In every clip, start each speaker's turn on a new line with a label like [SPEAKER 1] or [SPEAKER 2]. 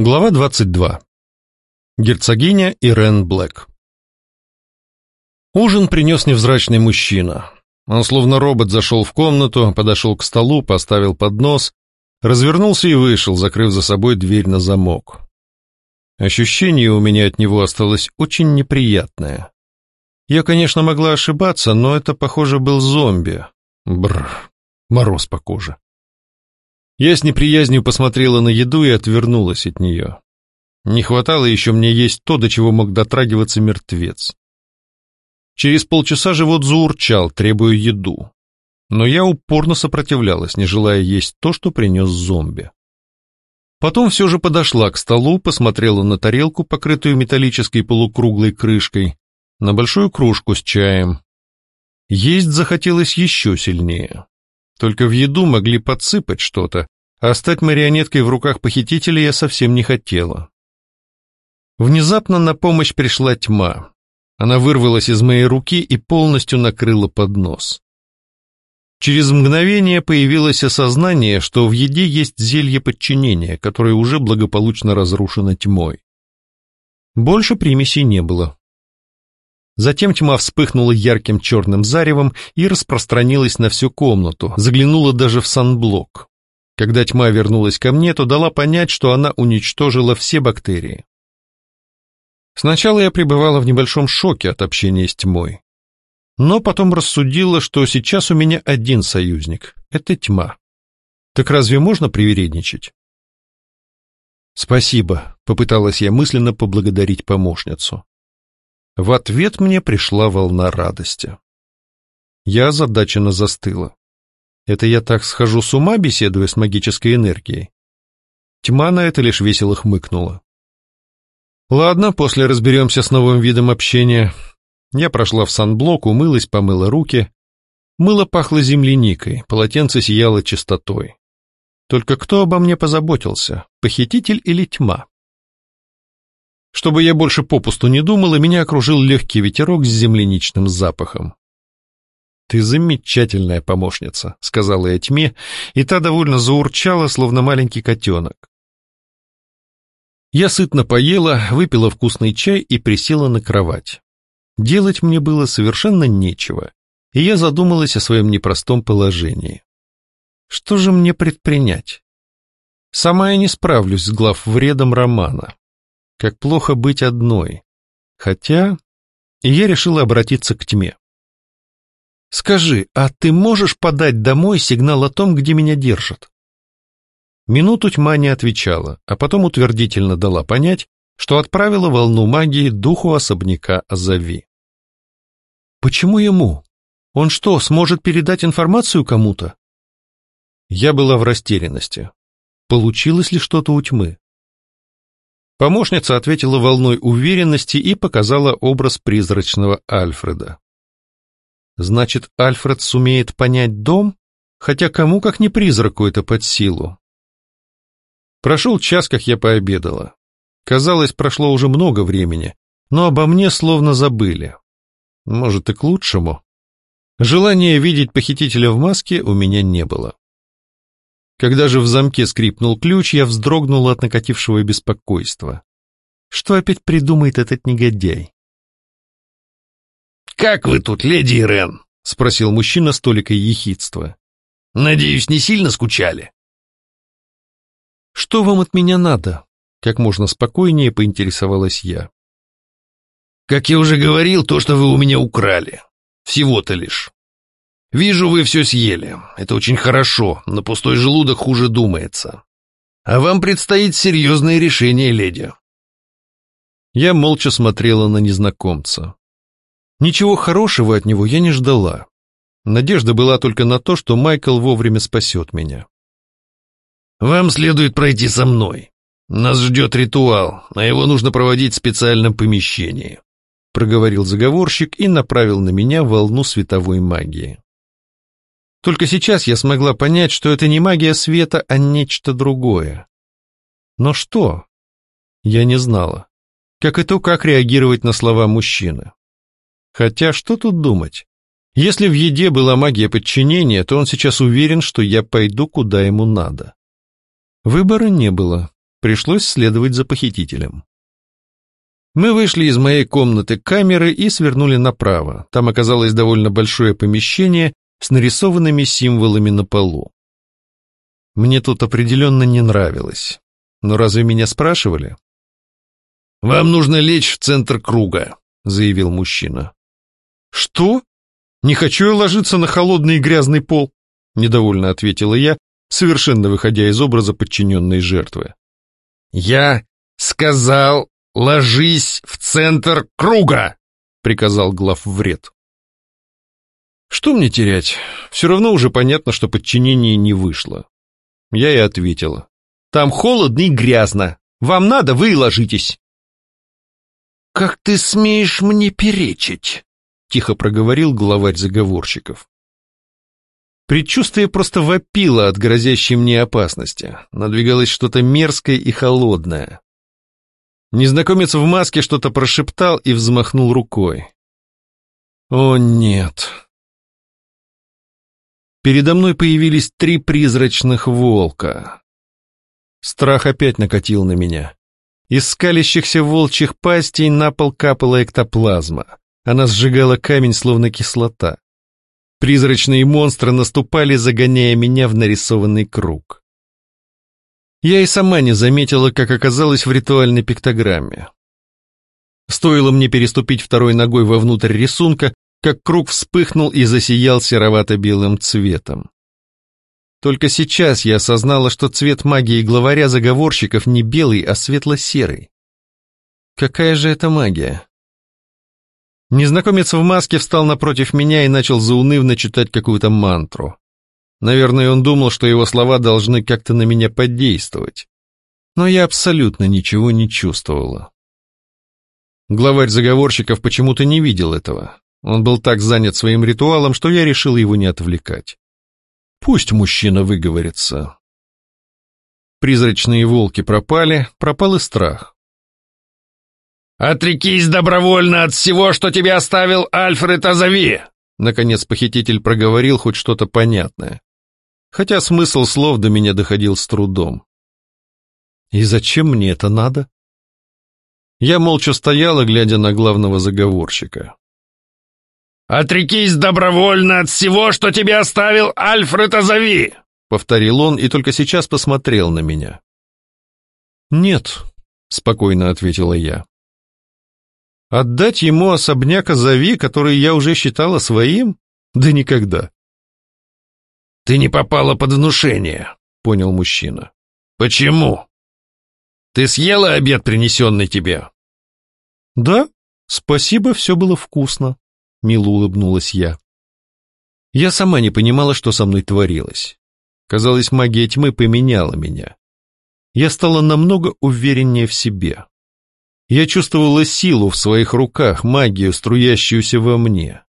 [SPEAKER 1] Глава 22. Герцогиня Ирен Блэк. Ужин принес невзрачный мужчина. Он словно робот зашел в комнату, подошел к столу, поставил поднос, развернулся и вышел, закрыв за собой дверь на замок. Ощущение у меня от него осталось очень неприятное. Я, конечно, могла ошибаться, но это, похоже, был зомби. Бррр, мороз по коже. Я с неприязнью посмотрела на еду и отвернулась от нее. Не хватало еще мне есть то, до чего мог дотрагиваться мертвец. Через полчаса живот заурчал, требуя еду. Но я упорно сопротивлялась, не желая есть то, что принес зомби. Потом все же подошла к столу, посмотрела на тарелку, покрытую металлической полукруглой крышкой, на большую кружку с чаем. Есть захотелось еще сильнее. Только в еду могли подсыпать что-то, а стать марионеткой в руках похитителя я совсем не хотела. Внезапно на помощь пришла тьма. Она вырвалась из моей руки и полностью накрыла поднос. Через мгновение появилось осознание, что в еде есть зелье подчинения, которое уже благополучно разрушено тьмой. Больше примесей не было. Затем тьма вспыхнула ярким черным заревом и распространилась на всю комнату, заглянула даже в санблок. Когда тьма вернулась ко мне, то дала понять, что она уничтожила все бактерии. Сначала я пребывала в небольшом шоке от общения с тьмой. Но потом рассудила, что сейчас у меня один союзник — это тьма. Так разве можно привередничать? «Спасибо», — попыталась я мысленно поблагодарить помощницу. В ответ мне пришла волна радости. Я озадаченно застыла. Это я так схожу с ума, беседуя с магической энергией? Тьма на это лишь весело хмыкнула. Ладно, после разберемся с новым видом общения. Я прошла в санблок, умылась, помыла руки. Мыло пахло земляникой, полотенце сияло чистотой. Только кто обо мне позаботился, похититель или тьма? Чтобы я больше попусту не думала, меня окружил легкий ветерок с земляничным запахом. «Ты замечательная помощница», — сказала я тьме, и та довольно заурчала, словно маленький котенок. Я сытно поела, выпила вкусный чай и присела на кровать. Делать мне было совершенно нечего, и я задумалась о своем непростом положении. Что же мне предпринять? Сама я не справлюсь с главвредом романа. Как плохо быть одной. Хотя... Я решила обратиться к тьме. «Скажи, а ты можешь подать домой сигнал о том, где меня держат?» Минуту тьма не отвечала, а потом утвердительно дала понять, что отправила волну магии духу особняка Азави. «Почему ему? Он что, сможет передать информацию кому-то?» Я была в растерянности. Получилось ли что-то у тьмы? Помощница ответила волной уверенности и показала образ призрачного Альфреда. Значит, Альфред сумеет понять дом? Хотя кому, как не призраку, это под силу. Прошел час, как я пообедала. Казалось, прошло уже много времени, но обо мне словно забыли. Может, и к лучшему. Желания видеть похитителя в маске у меня не было. Когда же в замке скрипнул ключ, я вздрогнула от накатившего беспокойства. Что опять придумает этот негодяй?
[SPEAKER 2] «Как вы тут, леди Ирен?» — спросил мужчина с толикой ехидства. «Надеюсь, не сильно скучали?»
[SPEAKER 1] «Что вам от меня надо?» — как можно спокойнее поинтересовалась я.
[SPEAKER 2] «Как я уже говорил, то, что вы у меня украли. Всего-то лишь. Вижу, вы все съели. Это очень хорошо, на пустой желудок хуже думается. А вам предстоит серьезное решение, леди.
[SPEAKER 1] Я молча смотрела на незнакомца. Ничего хорошего от него я не ждала. Надежда была только на то, что Майкл вовремя спасет меня.
[SPEAKER 2] «Вам следует пройти со мной. Нас ждет ритуал, а его нужно проводить в специальном помещении», проговорил заговорщик и направил на меня волну световой магии. Только сейчас я смогла понять, что это не магия света, а нечто другое. Но что? Я не знала. Как и то, как реагировать на слова мужчины. Хотя что тут думать? Если в еде была магия подчинения, то он сейчас уверен, что я пойду, куда ему надо. Выбора не было.
[SPEAKER 1] Пришлось следовать за похитителем. Мы вышли из моей комнаты камеры и свернули направо. Там оказалось довольно большое помещение с нарисованными символами на полу. Мне тут определенно не нравилось. Но разве меня спрашивали?
[SPEAKER 2] «Вам нужно лечь в центр круга», — заявил мужчина.
[SPEAKER 1] «Что? Не хочу я ложиться на холодный и грязный пол», — недовольно ответила я, совершенно выходя из образа подчиненной жертвы.
[SPEAKER 2] «Я сказал, ложись в центр круга!» — приказал главвред.
[SPEAKER 1] Что мне терять? Все равно уже понятно, что подчинение не вышло. Я и ответила. Там холодно и грязно. Вам надо, вы и ложитесь.
[SPEAKER 2] «Как ты смеешь мне перечить?» — тихо проговорил главарь заговорщиков.
[SPEAKER 1] Предчувствие просто вопило от грозящей мне опасности. Надвигалось что-то мерзкое и холодное. Незнакомец в маске что-то прошептал и взмахнул рукой. О нет. Передо мной появились три призрачных волка. Страх опять накатил на меня. Из скалящихся волчьих пастей на пол капала эктоплазма. Она сжигала камень, словно кислота. Призрачные монстры наступали, загоняя меня в нарисованный круг. Я и сама не заметила, как оказалась в ритуальной пиктограмме. Стоило мне переступить второй ногой вовнутрь рисунка, как круг вспыхнул и засиял серовато-белым цветом. Только сейчас я осознала, что цвет магии главаря заговорщиков не белый, а светло-серый. Какая же это магия? Незнакомец в маске встал напротив меня и начал заунывно читать какую-то мантру. Наверное, он думал, что его слова должны как-то на меня подействовать. Но я абсолютно ничего не чувствовала. Главарь заговорщиков почему-то не видел этого. Он был так занят своим ритуалом, что я решил его не отвлекать. Пусть мужчина выговорится. Призрачные волки пропали, пропал и страх.
[SPEAKER 2] «Отрекись добровольно от всего, что тебе оставил Альфред Азави!»
[SPEAKER 1] Наконец похититель проговорил хоть что-то понятное. Хотя смысл слов до меня доходил с трудом. «И зачем мне это надо?» Я молча стояла, глядя на главного заговорщика.
[SPEAKER 2] «Отрекись добровольно от всего, что тебе оставил Альфред Азави!»
[SPEAKER 1] Повторил он и только сейчас посмотрел на меня. «Нет», — спокойно ответила я. Отдать ему особняк Азави, который я уже считала своим? Да никогда.
[SPEAKER 2] «Ты не попала под внушение», — понял мужчина. «Почему? Ты съела обед, принесенный тебе?»
[SPEAKER 1] «Да, спасибо, все было вкусно», — мило улыбнулась я. Я сама не понимала, что со мной творилось. Казалось, магия тьмы поменяла меня. Я стала намного увереннее в себе. Я чувствовала силу в своих руках, магию, струящуюся во мне.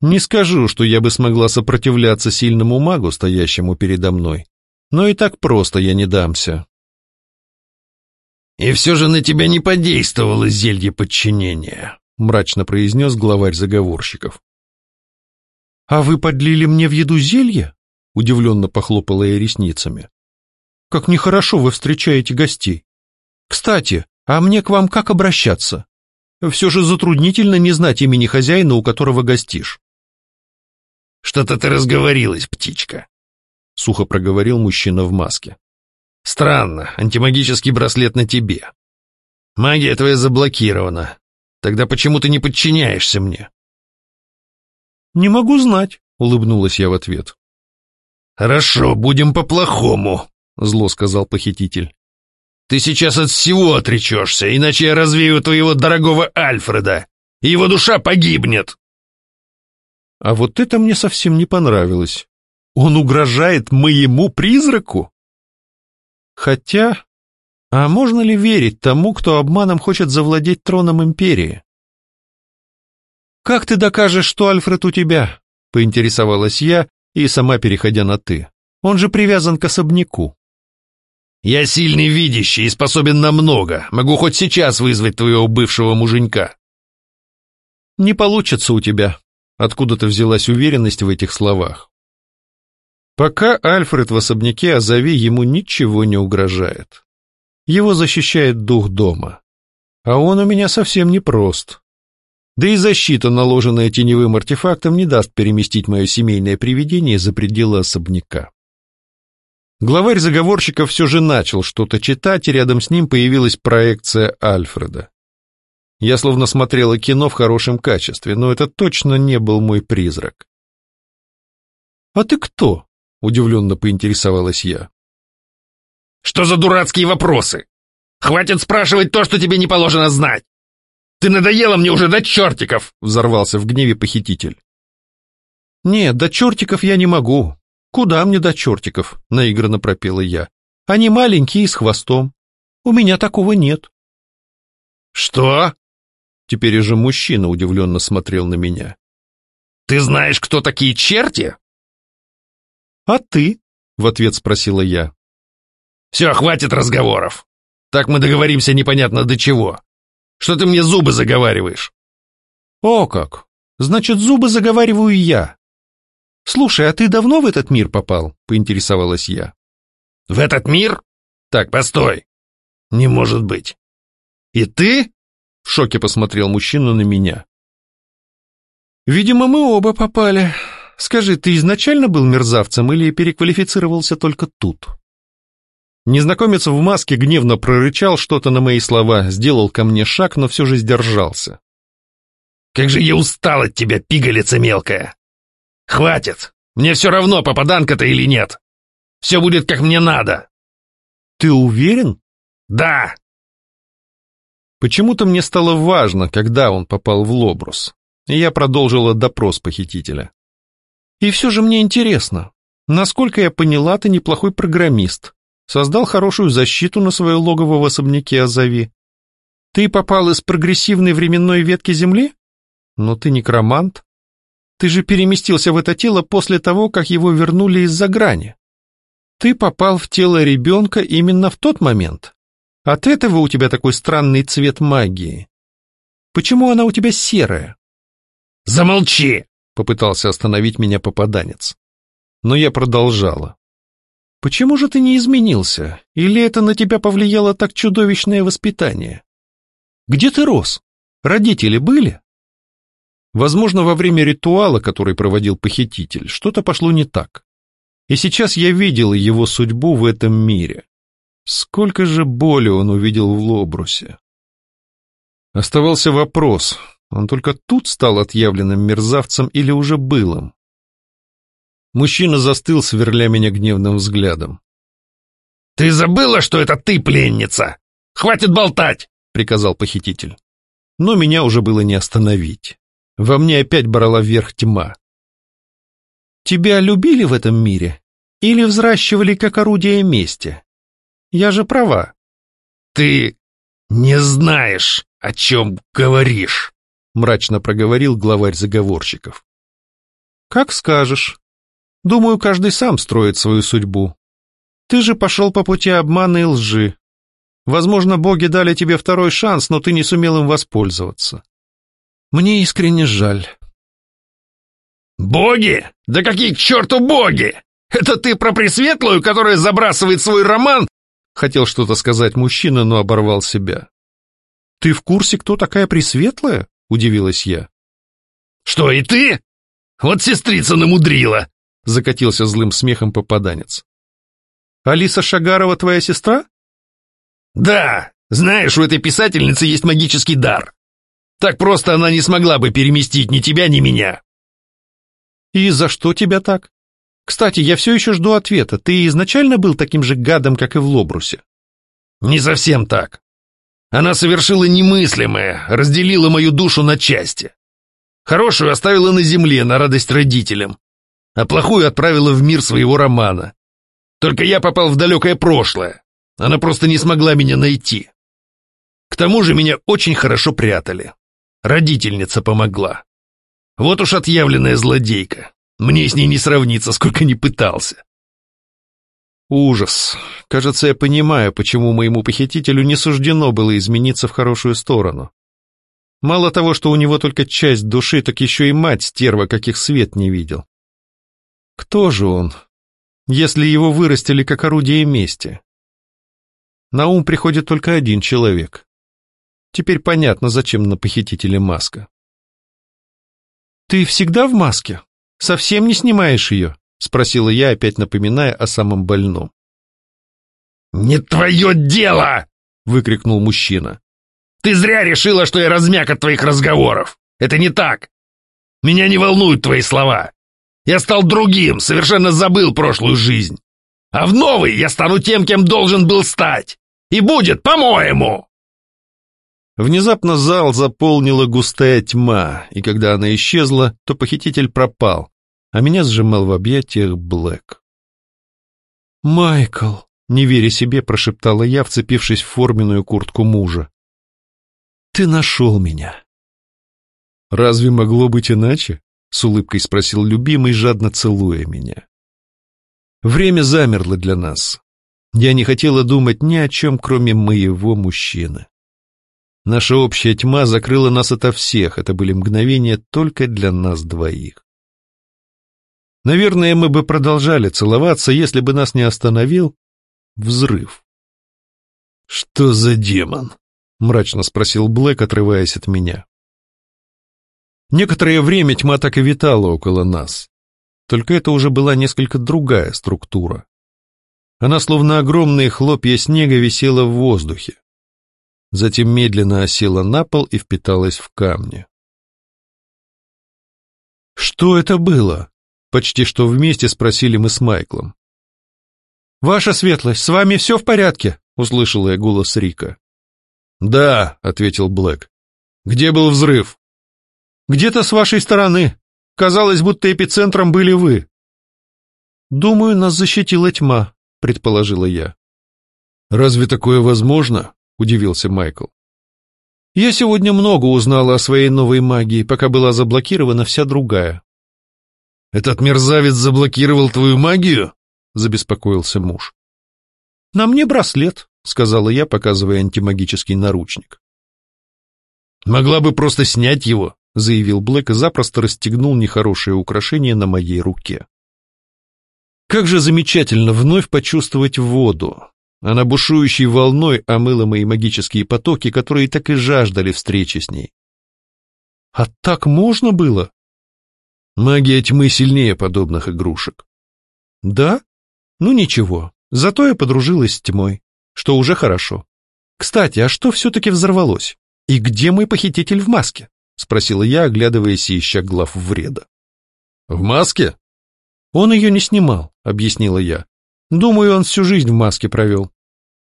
[SPEAKER 1] Не скажу, что я бы смогла сопротивляться сильному магу, стоящему передо мной, но и так просто я не дамся.
[SPEAKER 2] «И все же на тебя не подействовало зелье подчинения», мрачно произнес главарь заговорщиков.
[SPEAKER 1] «А вы подлили мне в еду зелье?» удивленно похлопала я ресницами. «Как нехорошо вы встречаете гостей. Кстати, а мне к вам как обращаться? Все же затруднительно не знать имени хозяина, у которого гостишь».
[SPEAKER 2] «Что-то ты разговорилась, птичка», — сухо проговорил мужчина в маске. «Странно, антимагический браслет на тебе. Магия твоя заблокирована. Тогда почему ты не подчиняешься мне?»
[SPEAKER 1] «Не могу знать», — улыбнулась я в ответ.
[SPEAKER 2] «Хорошо, будем по-плохому», — зло сказал похититель. Ты сейчас от всего отречешься, иначе я развею твоего дорогого Альфреда, и его душа погибнет.
[SPEAKER 1] А вот это мне совсем не понравилось. Он угрожает моему призраку? Хотя, а можно ли верить тому, кто обманом хочет завладеть троном империи? «Как ты докажешь, что Альфред у тебя?» — поинтересовалась я, и сама переходя на «ты». «Он же привязан к особняку».
[SPEAKER 2] Я сильный видящий и способен на много. Могу хоть сейчас вызвать твоего бывшего муженька.
[SPEAKER 1] Не получится у тебя. Откуда-то взялась уверенность в этих словах. Пока Альфред в особняке Азави ему ничего не угрожает. Его защищает дух дома. А он у меня совсем не прост. Да и защита, наложенная теневым артефактом, не даст переместить мое семейное привидение за пределы особняка. Главарь заговорщиков все же начал что-то читать, и рядом с ним появилась проекция Альфреда. Я словно смотрела кино в хорошем качестве, но это точно не был мой призрак. «А ты кто?» — удивленно поинтересовалась я.
[SPEAKER 2] «Что за дурацкие вопросы? Хватит спрашивать то, что тебе не положено знать! Ты надоела мне уже до чертиков!» — взорвался в гневе похититель.
[SPEAKER 1] «Нет, до чертиков я не могу. Куда мне до чертиков?» — наигранно пропела я. «Они маленькие и с хвостом. У меня такого нет».
[SPEAKER 2] «Что?»
[SPEAKER 1] Теперь уже мужчина удивленно смотрел на меня.
[SPEAKER 2] «Ты знаешь, кто такие черти?»
[SPEAKER 1] «А ты?» — в ответ спросила я.
[SPEAKER 2] «Все, хватит разговоров. Так мы договоримся непонятно до чего. Что ты мне зубы заговариваешь?»
[SPEAKER 1] «О как! Значит, зубы заговариваю я. Слушай, а ты давно в этот мир попал?» — поинтересовалась я.
[SPEAKER 2] «В этот мир? Так, постой. Не может быть. И ты?» В шоке посмотрел мужчина на меня.
[SPEAKER 1] «Видимо, мы оба попали. Скажи, ты изначально был мерзавцем или переквалифицировался только тут?» Незнакомец в маске гневно прорычал что-то на мои слова, сделал ко мне шаг, но все же сдержался.
[SPEAKER 2] «Как же я устал от тебя, пигалица мелкая! Хватит! Мне все равно, попаданка ты или нет! Все будет как мне надо!»
[SPEAKER 1] «Ты уверен?»
[SPEAKER 2] «Да!»
[SPEAKER 1] Почему-то мне стало важно, когда он попал в Лобрус, и я продолжила допрос похитителя. И все же мне интересно, насколько я поняла, ты неплохой программист, создал хорошую защиту на свое логово в особняке Азави. Ты попал из прогрессивной временной ветки Земли? Но ты некромант. Ты же переместился в это тело после того, как его вернули из-за грани. Ты попал в тело ребенка именно в тот момент, от этого у тебя такой странный цвет магии. Почему она у тебя серая?
[SPEAKER 2] Замолчи!
[SPEAKER 1] Попытался остановить меня попаданец. Но я продолжала. Почему же ты не изменился? Или это на тебя повлияло так чудовищное воспитание? Где ты рос? Родители были? Возможно, во время ритуала, который проводил похититель, что-то пошло не так. И сейчас я видел его судьбу в этом мире. Сколько же боли он увидел в Лобрусе. Оставался вопрос, он только тут стал отъявленным мерзавцем или уже был им? Мужчина застыл, сверля меня гневным взглядом.
[SPEAKER 2] «Ты забыла, что это ты пленница? Хватит болтать!» — приказал похититель.
[SPEAKER 1] Но меня уже было не остановить. Во мне опять брала вверх тьма. «Тебя любили в этом мире? Или взращивали как орудие мести?» Я же права.
[SPEAKER 2] Ты не знаешь, о чем говоришь, мрачно проговорил главарь заговорщиков.
[SPEAKER 1] Как скажешь. Думаю, каждый сам строит свою судьбу. Ты же пошел по пути обмана и лжи. Возможно, боги дали тебе второй шанс, но ты не сумел им воспользоваться. Мне искренне жаль.
[SPEAKER 2] Боги? Да какие к черту боги? Это ты про Пресветлую, которая забрасывает свой роман
[SPEAKER 1] Хотел что-то сказать мужчина, но оборвал себя. «Ты в курсе, кто такая Пресветлая?» — удивилась я.
[SPEAKER 2] «Что, и ты? Вот сестрица намудрила!» — закатился злым смехом попаданец.
[SPEAKER 1] «Алиса Шагарова твоя сестра?»
[SPEAKER 2] «Да, знаешь, у этой писательницы есть магический дар. Так просто она не смогла бы переместить ни тебя, ни меня».
[SPEAKER 1] «И за что тебя так?» Кстати, я все еще жду ответа. Ты изначально был таким же гадом, как и в Лобрусе?
[SPEAKER 2] Не совсем так. Она совершила немыслимое, разделила мою душу на части. Хорошую оставила на земле на радость родителям, а плохую отправила в мир своего романа. Только я попал в далекое прошлое. Она просто не смогла меня найти. К тому же меня очень хорошо прятали. Родительница помогла. Вот уж отъявленная злодейка. Мне с ней не сравнится, сколько ни пытался.
[SPEAKER 1] Ужас. Кажется, я понимаю, почему моему похитителю не суждено было измениться в хорошую сторону. Мало того, что у него только часть души, так еще и мать стерва, каких свет не видел. Кто же он, если его вырастили как орудие мести? на ум приходит только один человек. Теперь понятно, зачем на похитителе маска. «Ты всегда в маске? Совсем не снимаешь ее?» — спросила я, опять напоминая о самом больном.
[SPEAKER 2] «Не твое дело!» — выкрикнул мужчина. «Ты зря решила, что я размяк от твоих разговоров. Это не так. Меня не волнуют твои слова. Я стал другим, совершенно забыл прошлую жизнь. А в новой я стану тем, кем должен был стать. И будет, по-моему!»
[SPEAKER 1] Внезапно зал заполнила густая тьма, и когда она исчезла, то похититель пропал, а меня сжимал в объятиях Блэк. «Майкл!» — не веря себе, прошептала я, вцепившись в форменную куртку мужа. «Ты нашел меня!» «Разве могло быть иначе?» — с улыбкой спросил любимый, жадно целуя меня. Время замерло для нас. Я не хотела думать ни о чем, кроме моего мужчины. Наша общая тьма закрыла нас ото всех, это были мгновения только для нас двоих. Наверное, мы бы продолжали целоваться, если бы нас не остановил взрыв. «Что за демон?» — мрачно спросил Блэк, отрываясь от меня. Некоторое время тьма так и витала около нас. Только это уже была несколько другая структура. Она словно огромные хлопья снега висела в воздухе затем медленно осела на пол и впиталась в камни. «Что это было?» — почти что вместе спросили мы с Майклом. «Ваша светлость, с вами все в порядке?» — услышал я голос Рика.
[SPEAKER 2] «Да», — ответил Блэк. «Где был взрыв?»
[SPEAKER 1] «Где-то с вашей стороны. Казалось, будто эпицентром были вы». «Думаю, нас защитила тьма», — предположила я.
[SPEAKER 2] «Разве такое возможно?» — удивился Майкл.
[SPEAKER 1] «Я сегодня много узнала о своей новой магии, пока была заблокирована вся другая».
[SPEAKER 2] «Этот мерзавец заблокировал твою магию?» — забеспокоился муж.
[SPEAKER 1] «На мне браслет», — сказала я, показывая антимагический наручник.
[SPEAKER 2] «Могла бы просто снять его», — заявил Блэк и запросто расстегнул нехорошее украшение на моей руке.
[SPEAKER 1] Как же замечательно вновь почувствовать воду, она бушующей волной омыла мои магические потоки, которые так и жаждали встречи с ней. А так можно было?
[SPEAKER 2] Магия тьмы сильнее подобных игрушек.
[SPEAKER 1] Да? Ну ничего, зато я подружилась с тьмой, что уже хорошо. Кстати, а что все-таки взорвалось? И где мой похититель в маске? Спросила я, оглядываясь и ища глав вреда.
[SPEAKER 2] В маске?
[SPEAKER 1] Он ее не снимал, объяснила я. Думаю, он всю жизнь в маске провел.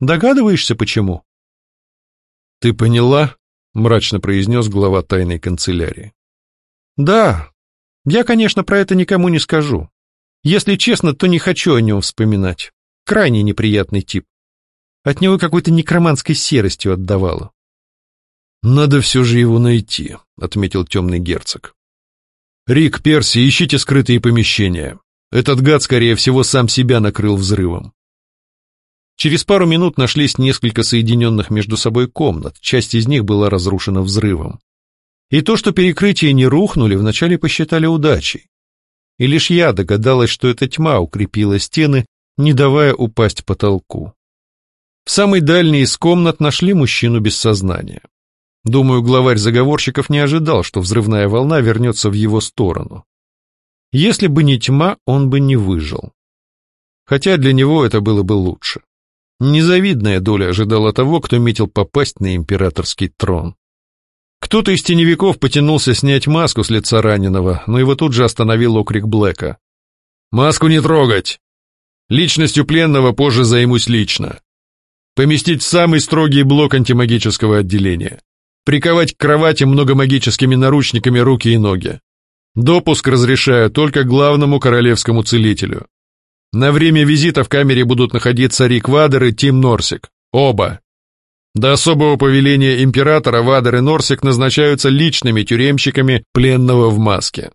[SPEAKER 1] Догадываешься, почему?
[SPEAKER 2] Ты поняла? Мрачно произнес глава тайной канцелярии.
[SPEAKER 1] Да. Я, конечно, про это никому не скажу. Если честно, то не хочу о нем вспоминать. Крайне неприятный тип. От него какой-то некроманской серостью отдавало.
[SPEAKER 2] «Надо все же его найти», — отметил темный герцог. «Рик, Перси, ищите скрытые помещения. Этот гад, скорее всего, сам себя накрыл взрывом.
[SPEAKER 1] Через пару минут нашлись несколько соединенных между собой комнат, часть из них была разрушена взрывом. И то, что перекрытия не рухнули, вначале посчитали удачей. И лишь я догадалась, что эта тьма укрепила стены, не давая упасть потолку. В самой дальней из комнат нашли мужчину без сознания. Думаю, главарь заговорщиков не ожидал, что взрывная волна вернется в его сторону. Если бы не тьма, он бы не выжил. Хотя для него это было бы лучше. Незавидная доля ожидала того, кто метил попасть на императорский трон. Кто-то из теневиков потянулся снять маску с лица раненого, но его тут же остановил окрик Блэка. «Маску не трогать! Личностью пленного позже займусь лично. Поместить в самый строгий блок антимагического отделения. Приковать к кровати многомагическими наручниками руки и ноги. Допуск разрешаю только главному королевскому целителю. На время визита в камере будут находиться Рик Вадер и Тим Норсик. Оба. До особого повеления императора Вадер и Норсик назначаются личными тюремщиками пленного в маске.